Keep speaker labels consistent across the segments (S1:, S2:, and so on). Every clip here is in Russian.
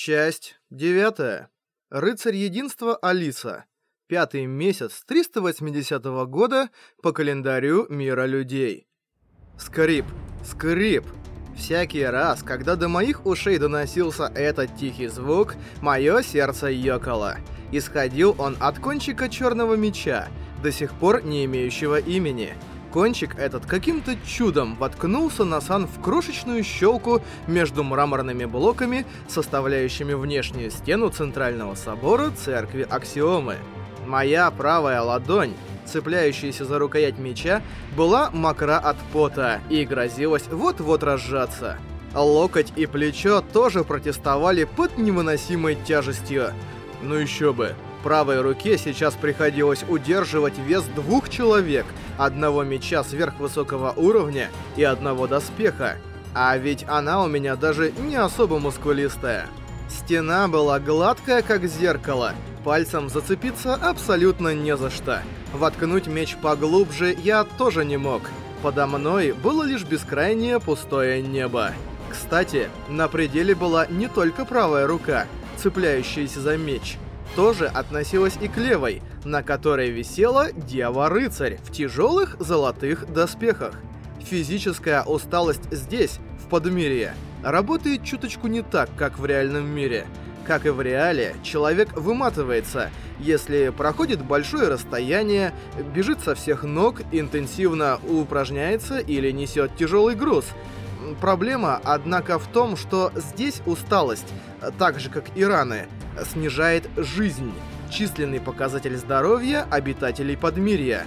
S1: Часть 9. Рыцарь Единства Алиса. Пятый месяц 380 года по календарю мира людей. Скрип, скрип. Всякий раз, когда до моих ушей доносился этот тихий звук, мое сердце ёкало. Исходил он от кончика черного меча, до сих пор не имеющего имени. Кончик этот каким-то чудом воткнулся на сан в крошечную щелку между мраморными блоками, составляющими внешнюю стену Центрального собора Церкви Аксиомы. Моя правая ладонь, цепляющаяся за рукоять меча, была мокра от пота и грозилась вот-вот разжаться. Локоть и плечо тоже протестовали под невыносимой тяжестью. Ну еще бы, правой руке сейчас приходилось удерживать вес двух человек, одного меча сверхвысокого уровня и одного доспеха. А ведь она у меня даже не особо мускулистая. Стена была гладкая, как зеркало. Пальцем зацепиться абсолютно не за что. Воткнуть меч поглубже я тоже не мог. Подо мной было лишь бескрайнее пустое небо. Кстати, на пределе была не только правая рука, цепляющаяся за меч — тоже относилась и к левой, на которой висела Дева-рыцарь в тяжелых золотых доспехах. Физическая усталость здесь, в Подмирье, работает чуточку не так, как в реальном мире. Как и в реале, человек выматывается, если проходит большое расстояние, бежит со всех ног, интенсивно упражняется или несет тяжелый груз. Проблема, однако, в том, что здесь усталость, так же как и раны, снижает жизнь, численный показатель здоровья обитателей Подмирья.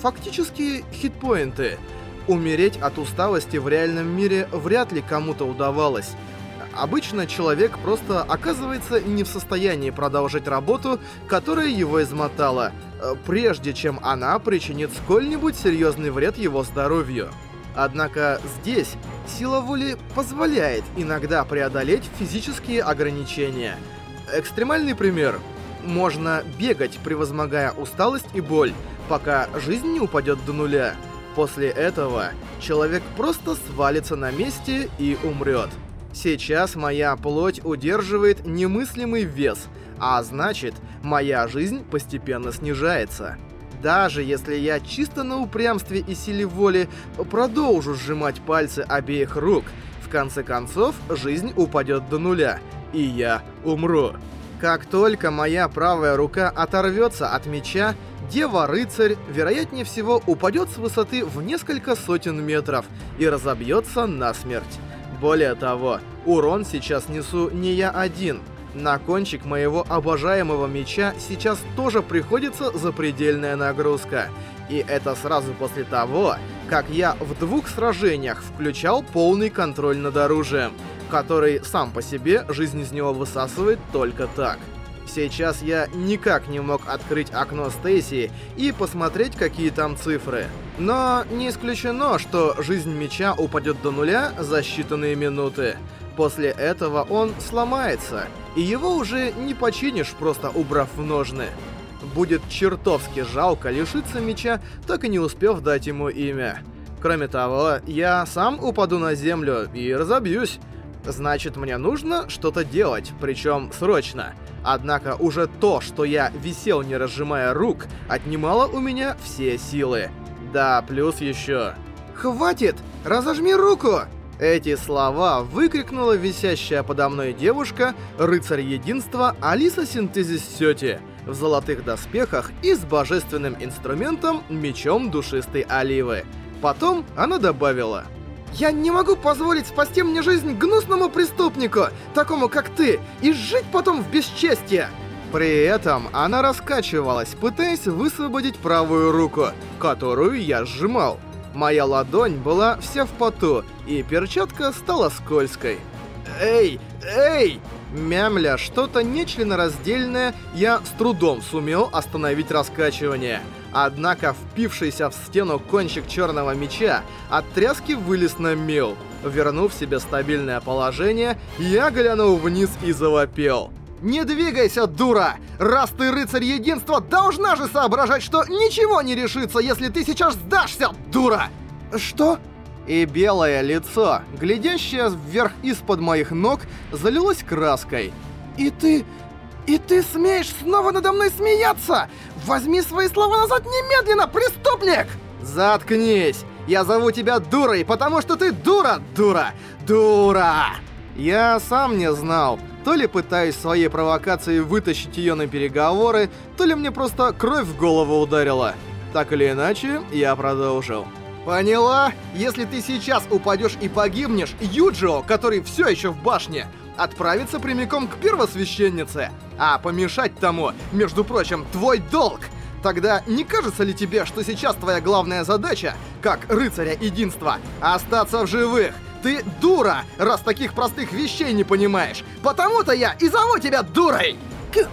S1: Фактически хитпоинты. Умереть от усталости в реальном мире вряд ли кому-то удавалось. Обычно человек просто оказывается не в состоянии продолжить работу, которая его измотала, прежде чем она причинит сколь-нибудь серьезный вред его здоровью. Однако здесь сила воли позволяет иногда преодолеть физические ограничения – Экстремальный пример. Можно бегать, превозмогая усталость и боль, пока жизнь не упадет до нуля. После этого человек просто свалится на месте и умрет. Сейчас моя плоть удерживает немыслимый вес, а значит, моя жизнь постепенно снижается. Даже если я чисто на упрямстве и силе воли продолжу сжимать пальцы обеих рук, в конце концов жизнь упадет до нуля, и я умру. Как только моя правая рука оторвется от меча, Дева-рыцарь, вероятнее всего, упадет с высоты в несколько сотен метров и разобьется насмерть. Более того, урон сейчас несу не я один. На кончик моего обожаемого меча сейчас тоже приходится запредельная нагрузка. И это сразу после того, как я в двух сражениях включал полный контроль над оружием который сам по себе жизнь из него высасывает только так. Сейчас я никак не мог открыть окно Стейси и посмотреть, какие там цифры. Но не исключено, что жизнь меча упадет до нуля за считанные минуты. После этого он сломается, и его уже не починишь, просто убрав в ножны. Будет чертовски жалко лишиться меча, так и не успев дать ему имя. Кроме того, я сам упаду на землю и разобьюсь. Значит, мне нужно что-то делать, причем срочно. Однако уже то, что я висел не разжимая рук, отнимало у меня все силы. Да, плюс еще... «Хватит! Разожми руку!» Эти слова выкрикнула висящая подо мной девушка, рыцарь единства Алиса Синтезис Сёти, в золотых доспехах и с божественным инструментом мечом душистой оливы. Потом она добавила... Я не могу позволить спасти мне жизнь гнусному преступнику, такому как ты, и жить потом в бесчестье!» При этом она раскачивалась, пытаясь высвободить правую руку, которую я сжимал. Моя ладонь была вся в поту, и перчатка стала скользкой. «Эй! Эй!» Мямля что-то нечленораздельное, я с трудом сумел остановить раскачивание. Однако впившийся в стену кончик черного меча от тряски вылез на мел. Вернув себе стабильное положение, я глянул вниз и завопел. «Не двигайся, дура! Раз ты рыцарь единства, должна же соображать, что ничего не решится, если ты сейчас сдашься, дура!» «Что?» И белое лицо, глядящее вверх из-под моих ног, залилось краской.
S2: И ты... И ты смеешь снова надо мной смеяться? Возьми свои слова назад немедленно, преступник!
S1: Заткнись! Я зову тебя дурой, потому что ты дура, дура, дура! Я сам не знал, то ли пытаюсь своей провокацией вытащить ее на переговоры, то ли мне просто кровь в голову ударила. Так или иначе, я продолжил. Поняла? Если ты сейчас упадешь и погибнешь, Юджио, который все еще в башне, отправится прямиком к первосвященнице. А помешать тому, между прочим, твой долг. Тогда не кажется ли тебе, что сейчас твоя главная задача, как рыцаря единства, остаться в живых? Ты дура, раз таких простых вещей не понимаешь. Потому-то я и зову тебя дурой!
S2: К...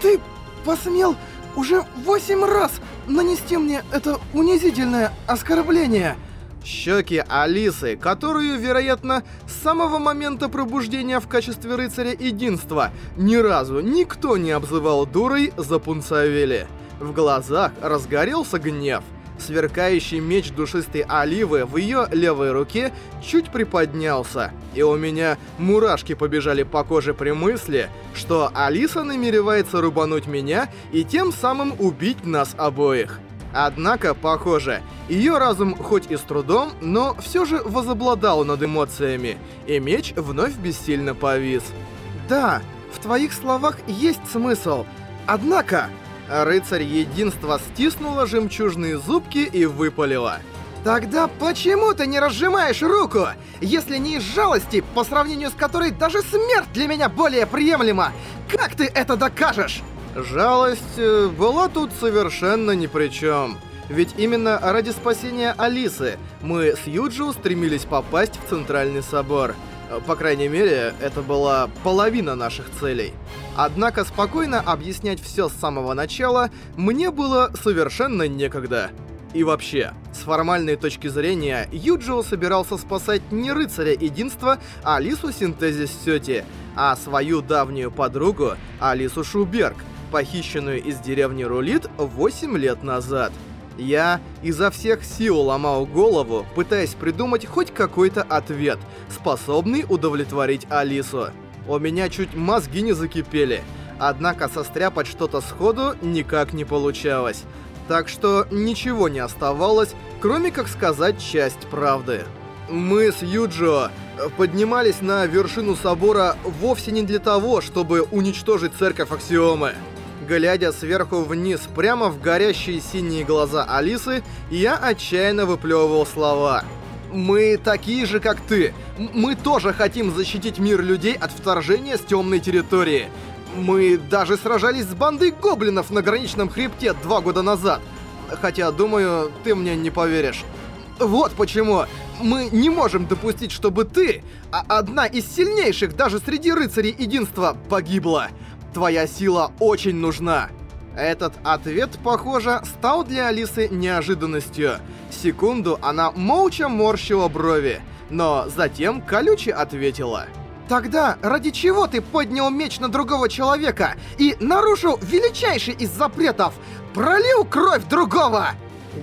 S2: Ты посмел уже восемь раз нанести мне это унизительное оскорбление.
S1: Щеки Алисы, которую, вероятно, с самого момента пробуждения в качестве рыцаря единства ни разу никто не обзывал дурой, запунцовели. В глазах разгорелся гнев. Сверкающий меч душистой оливы в ее левой руке чуть приподнялся, и у меня мурашки побежали по коже при мысли, что Алиса намеревается рубануть меня и тем самым убить нас обоих. Однако, похоже, ее разум хоть и с трудом, но все же возобладал над эмоциями, и меч вновь бессильно повис.
S2: «Да, в твоих словах есть смысл, однако...»
S1: Рыцарь Единства стиснула жемчужные зубки и выпалила.
S2: «Тогда почему ты не разжимаешь руку, если не из жалости, по сравнению с которой даже смерть для меня более приемлема? Как ты это докажешь?»
S1: Жалость э, была тут совершенно ни при чем. Ведь именно ради спасения Алисы мы с Юджи устремились попасть в Центральный Собор. Э, по крайней мере, это была половина наших целей. Однако спокойно объяснять все с самого начала мне было совершенно некогда. И вообще, с формальной точки зрения, Юджио собирался спасать не рыцаря единства, а Алису Синтезис Сёти, а свою давнюю подругу Алису Шуберг, похищенную из деревни Рулит 8 лет назад. Я изо всех сил ломал голову, пытаясь придумать хоть какой-то ответ, способный удовлетворить Алису. У меня чуть мозги не закипели, однако состряпать что-то сходу никак не получалось. Так что ничего не оставалось, кроме как сказать часть правды. Мы с Юджио поднимались на вершину собора вовсе не для того, чтобы уничтожить церковь Аксиомы. Глядя сверху вниз прямо в горящие синие глаза Алисы, я отчаянно выплевывал слова. «Мы такие же, как ты. Мы тоже хотим защитить мир людей от вторжения с темной территории. Мы даже сражались с бандой гоблинов на граничном хребте два года назад. Хотя, думаю, ты мне не поверишь. Вот почему мы не можем допустить, чтобы ты, а одна из сильнейших даже среди рыцарей единства, погибла. Твоя сила очень нужна!» Этот ответ, похоже, стал для Алисы неожиданностью. Секунду она молча морщила брови, но затем колюче ответила.
S2: «Тогда ради чего ты поднял меч на другого человека и нарушил величайший из запретов? Пролил кровь другого!»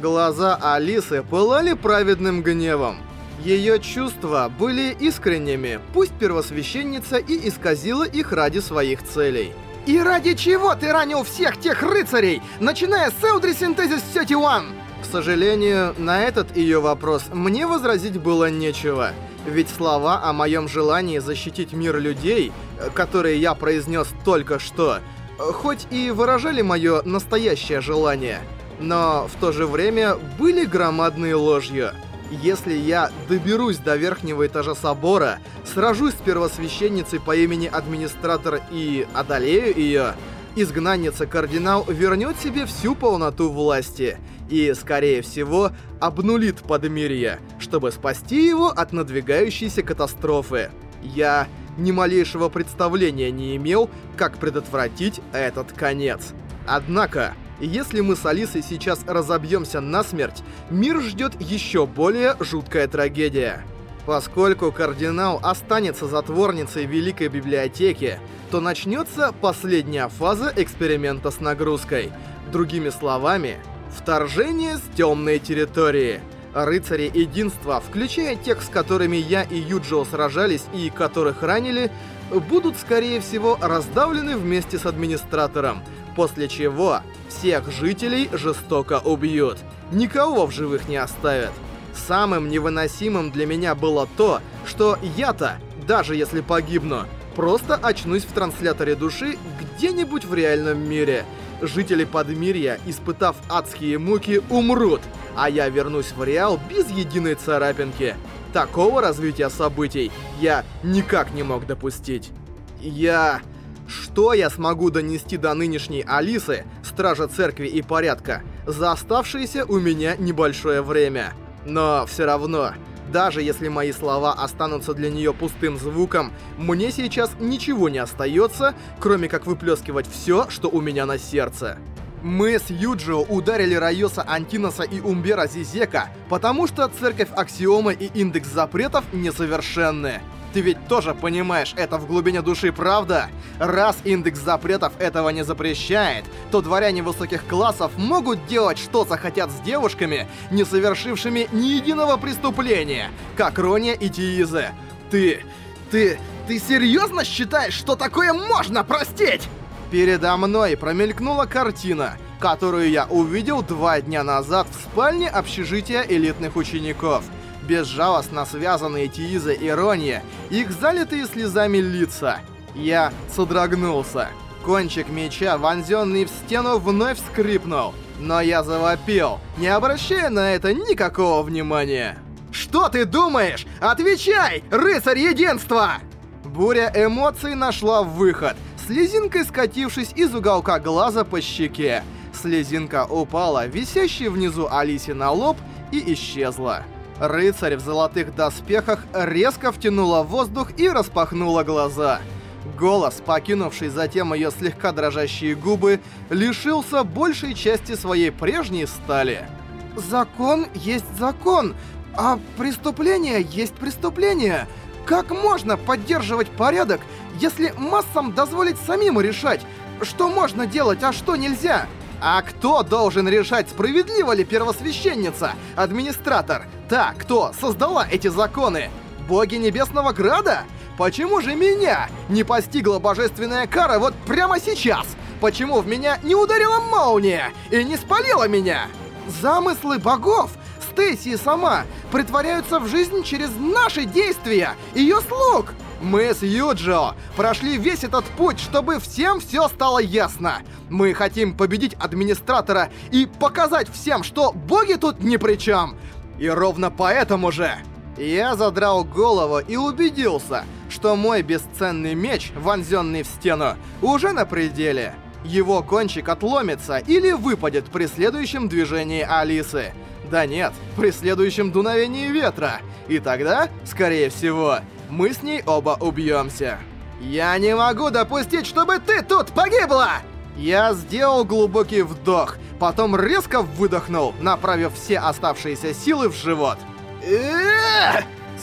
S1: Глаза Алисы пылали праведным гневом. Ее чувства были искренними, пусть первосвященница и исказила их ради своих целей.
S2: «И ради чего ты ранил всех тех рыцарей, начиная с Элдри Синтезис Сетиуан?»
S1: К сожалению, на этот ее вопрос мне возразить было нечего. Ведь слова о моем желании защитить мир людей, которые я произнес только что, хоть и выражали мое настоящее желание, но в то же время были громадной ложью. Если я доберусь до верхнего этажа собора, сражусь с первосвященницей по имени Администратор и одолею ее, изгнанница-кардинал вернет себе всю полноту власти и, скорее всего, обнулит подмирье, чтобы спасти его от надвигающейся катастрофы. Я ни малейшего представления не имел, как предотвратить этот конец. Однако, если мы с Алисой сейчас разобьемся насмерть, мир ждет еще более жуткая трагедия. Поскольку кардинал останется затворницей Великой Библиотеки, то начнется последняя фаза эксперимента с нагрузкой. Другими словами, вторжение с темной территории. Рыцари Единства, включая тех, с которыми я и Юджио сражались и которых ранили, будут, скорее всего, раздавлены вместе с администратором, после чего всех жителей жестоко убьют. Никого в живых не оставят. Самым невыносимым для меня было то, что я-то, даже если погибну, просто очнусь в трансляторе души где-нибудь в реальном мире. Жители Подмирья, испытав адские муки, умрут, а я вернусь в Реал без единой царапинки. Такого развития событий я никак не мог допустить. Я... Что я смогу донести до нынешней Алисы, Стража Церкви и Порядка, за оставшееся у меня небольшое время? Но все равно, даже если мои слова останутся для нее пустым звуком, мне сейчас ничего не остается, кроме как выплескивать все, что у меня на сердце. Мы с Юджио ударили Райоса Антиноса и Умбера Зизека, потому что Церковь Аксиомы и Индекс Запретов несовершенны. Ты ведь тоже понимаешь это в глубине души, правда? Раз индекс запретов этого не запрещает, то дворяне высоких классов могут делать, что захотят с девушками, не совершившими ни единого преступления, как Рония и Тиизе. Ты... ты... ты серьезно считаешь, что такое можно простить? Передо мной промелькнула картина, которую я увидел два дня назад в спальне общежития элитных учеников — безжалостно связанные Тииза и Ронья, их залитые слезами лица. Я содрогнулся. Кончик меча, вонзенный в стену, вновь скрипнул. Но я завопил, не обращая на это никакого внимания. «Что ты думаешь? Отвечай, рыцарь единства!» Буря эмоций нашла выход, слезинкой скатившись из уголка глаза по щеке. Слезинка упала, висящей внизу Алисе на лоб, и исчезла. Рыцарь в золотых доспехах резко втянула воздух и распахнула глаза. Голос, покинувший затем ее слегка дрожащие губы, лишился большей части своей прежней стали. «Закон есть закон, а преступление есть преступление. Как можно поддерживать порядок, если массам дозволить самим решать, что можно делать, а что нельзя?» А кто должен решать, справедлива ли первосвященница, администратор, та, кто создала эти законы? Боги Небесного Града? Почему же меня не постигла божественная кара вот прямо сейчас? Почему в меня не ударила молния и не спалила меня? Замыслы богов, Стейси сама, притворяются в жизнь через наши действия, ее слуг. Мы с Юджио прошли весь этот путь, чтобы всем все стало ясно. Мы хотим победить администратора и показать всем, что боги тут ни при чем. И ровно поэтому же... Я задрал голову и убедился, что мой бесценный меч, вонзенный в стену, уже на пределе. Его кончик отломится или выпадет при следующем движении Алисы. Да нет, при следующем дуновении ветра. И тогда, скорее всего, мы с ней оба убьемся. Я не могу допустить, чтобы ты тут погибла! Я сделал глубокий вдох, потом резко выдохнул, направив все оставшиеся силы в живот.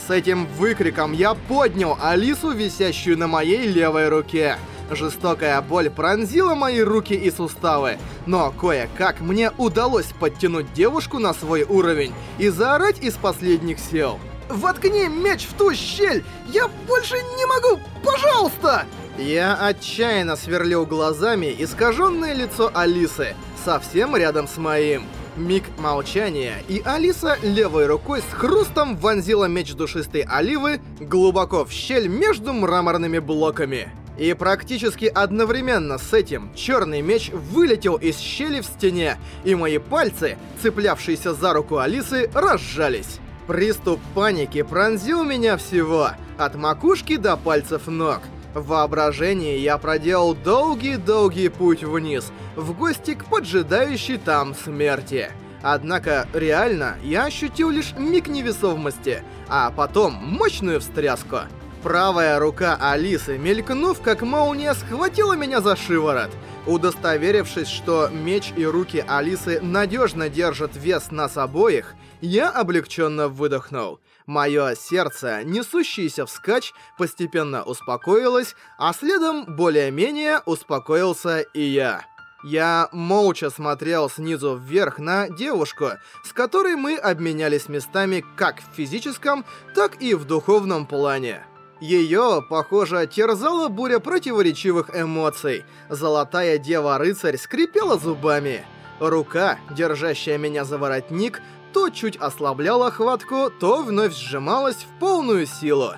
S1: С этим выкриком я поднял Алису, висящую на моей левой руке. Жестокая боль пронзила мои руки и суставы, но кое-как мне удалось подтянуть девушку на свой уровень и заорать из последних сил. Воткни меч в ту щель! Я больше не могу! Пожалуйста!» Я отчаянно сверлил глазами искаженное лицо Алисы, совсем рядом с моим. Миг молчания, и Алиса левой рукой с хрустом вонзила меч душистой оливы глубоко в щель между мраморными блоками. И практически одновременно с этим черный меч вылетел из щели в стене, и мои пальцы, цеплявшиеся за руку Алисы, разжались. Приступ паники пронзил меня всего, от макушки до пальцев ног. В воображении я проделал долгий-долгий путь вниз, в гости к поджидающей там смерти. Однако, реально, я ощутил лишь миг невесомости, а потом мощную встряску. Правая рука Алисы, мелькнув как молния, схватила меня за шиворот. Удостоверившись, что меч и руки Алисы надежно держат вес нас обоих, я облегченно выдохнул. Мое сердце, несущееся вскачь, постепенно успокоилось, а следом, более-менее, успокоился и я. Я молча смотрел снизу вверх на девушку, с которой мы обменялись местами как в физическом, так и в духовном плане. Ее, похоже, терзала буря противоречивых эмоций. Золотая дева-рыцарь скрипела зубами. Рука, держащая меня за воротник, то чуть ослабляла хватку, то вновь сжималась в полную силу.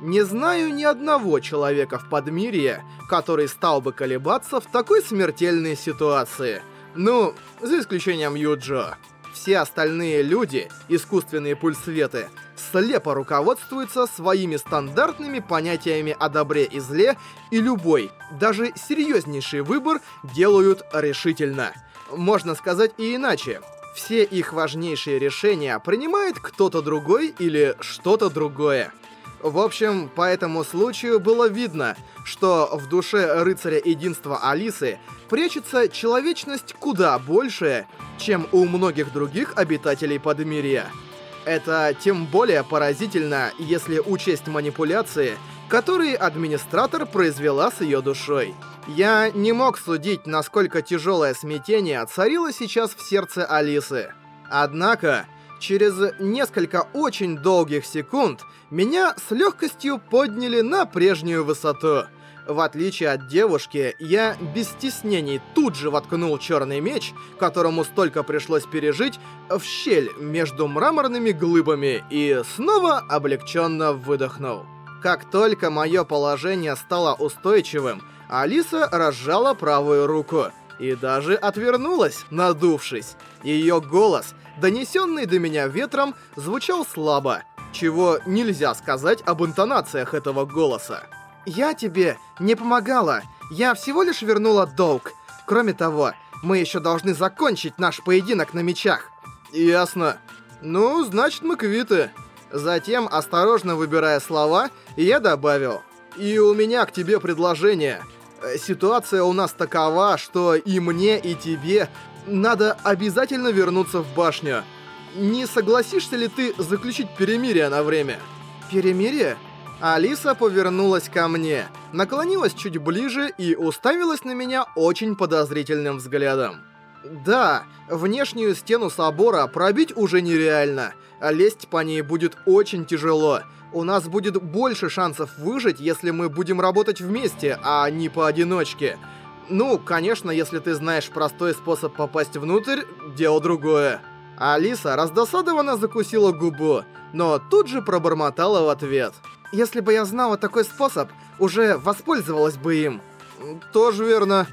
S1: Не знаю ни одного человека в Подмирье, который стал бы колебаться в такой смертельной ситуации. Ну, за исключением Юджо. Все остальные люди, искусственные пульсветы, слепо руководствуются своими стандартными понятиями о добре и зле, и любой, даже серьезнейший выбор делают решительно. Можно сказать и иначе. Все их важнейшие решения принимает кто-то другой или что-то другое. В общем, по этому случаю было видно, что в душе рыцаря единства Алисы прячется человечность куда большая, чем у многих других обитателей Подмирья. Это тем более поразительно, если учесть манипуляции, которые администратор произвела с ее душой. Я не мог судить, насколько тяжелое смятение царило сейчас в сердце Алисы. Однако, через несколько очень долгих секунд меня с легкостью подняли на прежнюю высоту. В отличие от девушки, я без стеснений тут же воткнул черный меч, которому столько пришлось пережить, в щель между мраморными глыбами и снова облегченно выдохнул. Как только мое положение стало устойчивым, Алиса разжала правую руку и даже отвернулась, надувшись. Ее голос, донесенный до меня ветром, звучал слабо, чего нельзя сказать об интонациях этого голоса. «Я тебе не помогала. Я всего лишь вернула долг. Кроме того, мы еще должны закончить наш поединок на мечах». «Ясно. Ну, значит, мы квиты». Затем, осторожно выбирая слова, я добавил. «И у меня к тебе предложение. Ситуация у нас такова, что и мне, и тебе надо обязательно вернуться в башню. Не согласишься ли ты заключить перемирие на время?» «Перемирие?» Алиса повернулась ко мне, наклонилась чуть ближе и уставилась на меня очень подозрительным взглядом. Да, внешнюю стену собора пробить уже нереально, а лезть по ней будет очень тяжело. У нас будет больше шансов выжить, если мы будем работать вместе, а не поодиночке. Ну, конечно, если ты знаешь простой способ попасть внутрь, дело другое. Алиса раздосадованно закусила губу, но тут же пробормотала в ответ. Если бы я знала такой способ, уже воспользовалась бы им. Тоже верно.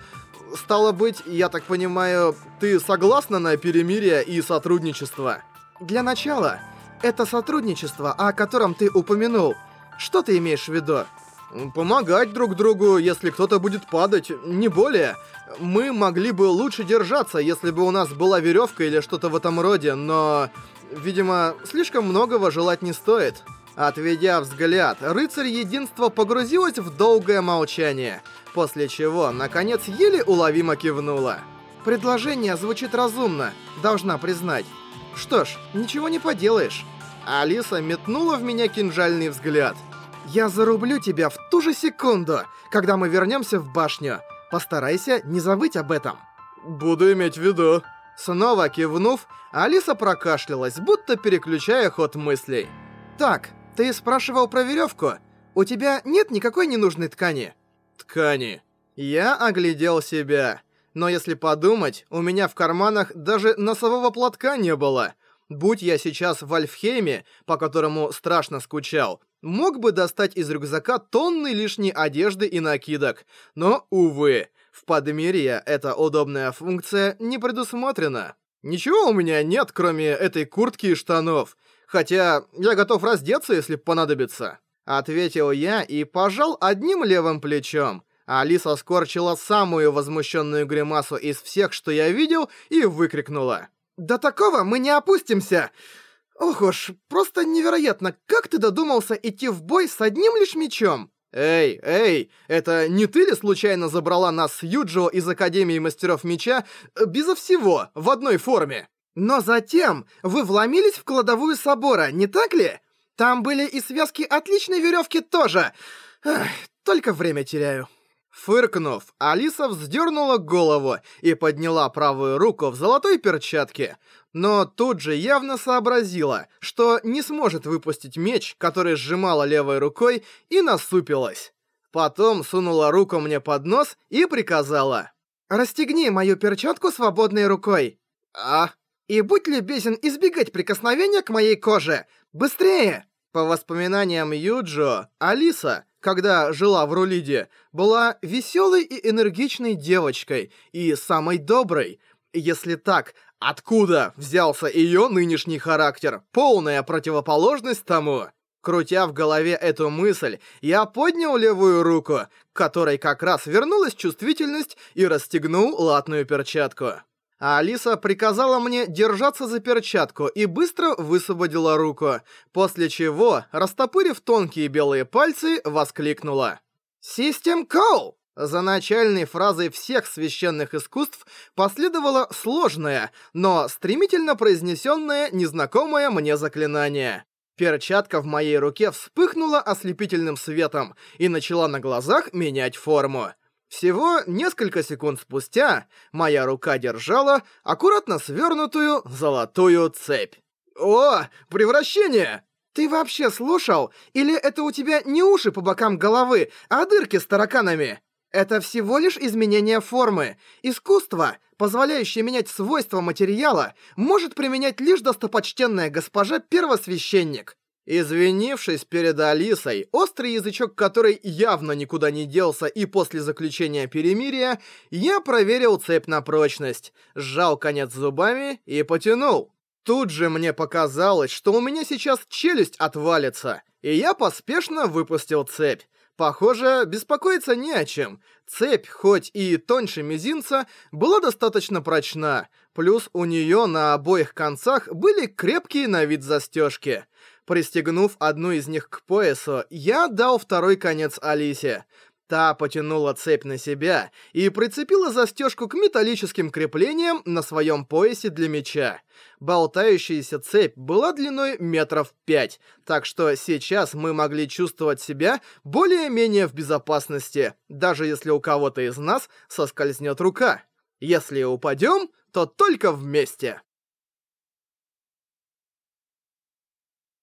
S1: Стало быть, я так понимаю, ты согласна на перемирие и сотрудничество? Для начала, это сотрудничество, о котором ты упомянул. Что ты имеешь в виду? Помогать друг другу, если кто-то будет падать, не более. Мы могли бы лучше держаться, если бы у нас была веревка или что-то в этом роде, но... Видимо, слишком многого желать не стоит. Отведя взгляд, рыцарь единства погрузилась в долгое молчание, после чего, наконец, еле уловимо кивнула. Предложение звучит разумно, должна признать. Что ж, ничего не поделаешь. Алиса метнула в меня кинжальный взгляд. Я зарублю тебя в ту же секунду, когда мы вернемся в башню. Постарайся не забыть об этом. Буду иметь в виду. Снова кивнув, Алиса прокашлялась, будто переключая ход мыслей. Так, ты спрашивал про веревку? У тебя нет никакой ненужной ткани? Ткани. Я оглядел себя. Но если подумать, у меня в карманах даже носового платка не было. Будь я сейчас в Альфхейме, по которому страшно скучал, мог бы достать из рюкзака тонны лишней одежды и накидок. Но, увы, в Подмирье эта удобная функция не предусмотрена. Ничего у меня нет, кроме этой куртки и штанов. Хотя я готов раздеться, если понадобится. Ответил я и пожал одним левым плечом. Алиса скорчила самую возмущенную гримасу из всех, что я видел, и выкрикнула. «До такого мы не опустимся! Ох уж, просто невероятно, как ты додумался идти в бой с одним лишь мечом?» «Эй, эй, это не ты ли случайно забрала нас с Юджио из Академии Мастеров Меча э, безо всего, в одной форме?» Но затем вы вломились в кладовую собора, не так ли? Там были и связки отличной веревки тоже. Эх, только время теряю. Фыркнув, Алиса вздернула голову и подняла правую руку в золотой перчатке, но тут же явно сообразила, что не сможет выпустить меч, который сжимала левой рукой, и насупилась. Потом сунула руку мне под нос и приказала.
S2: «Расстегни мою перчатку свободной рукой».
S1: «А?»
S2: «И будь любезен избегать прикосновения к моей коже. Быстрее!»
S1: По воспоминаниям Юджо, Алиса, когда жила в Рулиде, была веселой и энергичной девочкой и самой доброй. Если так, откуда взялся ее нынешний характер? Полная противоположность тому. Крутя в голове эту мысль, я поднял левую руку, к которой как раз вернулась чувствительность и расстегнул латную перчатку а Алиса приказала мне держаться за перчатку и быстро высвободила руку, после чего, растопырив тонкие белые пальцы, воскликнула.
S2: «Систем Коу!»
S1: За начальной фразой всех священных искусств последовало сложное, но стремительно произнесенное незнакомое мне заклинание. Перчатка в моей руке вспыхнула ослепительным светом и начала на глазах менять форму. Всего несколько секунд спустя моя рука держала аккуратно свернутую золотую цепь. О, превращение!
S2: Ты вообще слушал? Или это у тебя не уши по бокам головы, а дырки с тараканами? Это всего лишь изменение формы. Искусство, позволяющее менять свойства материала, может применять лишь достопочтенная госпожа Первосвященник.
S1: Извинившись перед Алисой, острый язычок которой явно никуда не делся и после заключения перемирия, я проверил цепь на прочность, сжал конец зубами и потянул. Тут же мне показалось, что у меня сейчас челюсть отвалится, и я поспешно выпустил цепь. Похоже, беспокоиться не о чем. Цепь, хоть и тоньше мизинца, была достаточно прочна, плюс у нее на обоих концах были крепкие на вид застежки. Пристегнув одну из них к поясу, я дал второй конец Алисе. Та потянула цепь на себя и прицепила застежку к металлическим креплениям на своем поясе для меча. Болтающаяся цепь была длиной метров пять, так что сейчас мы могли чувствовать себя более-менее в безопасности, даже если у кого-то из нас соскользнет рука. Если упадем, то только вместе.